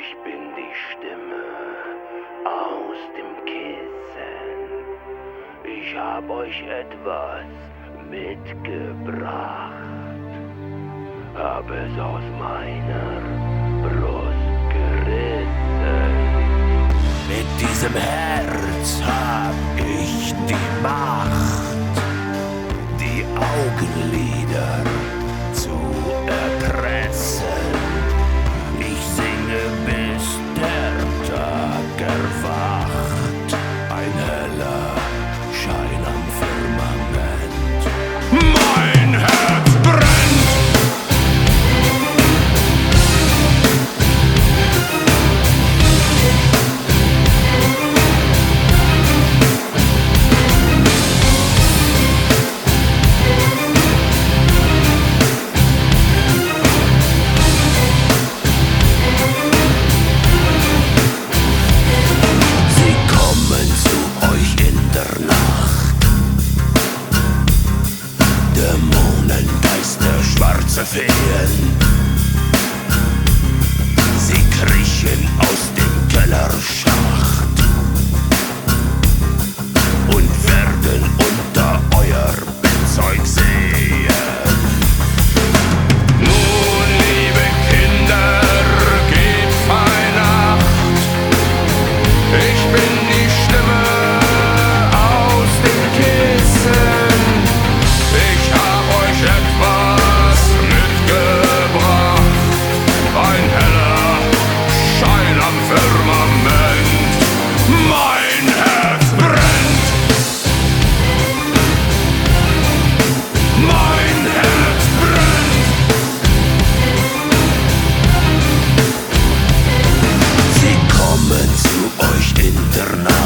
Ich bin die Stimme aus dem Kissen. Ich hab euch etwas mitgebracht. Hab es aus meiner Brust gerissen. Mit diesem Herz hab ich die Macht. Feen. Sie kriechen aus dem Kellerschacht интернат.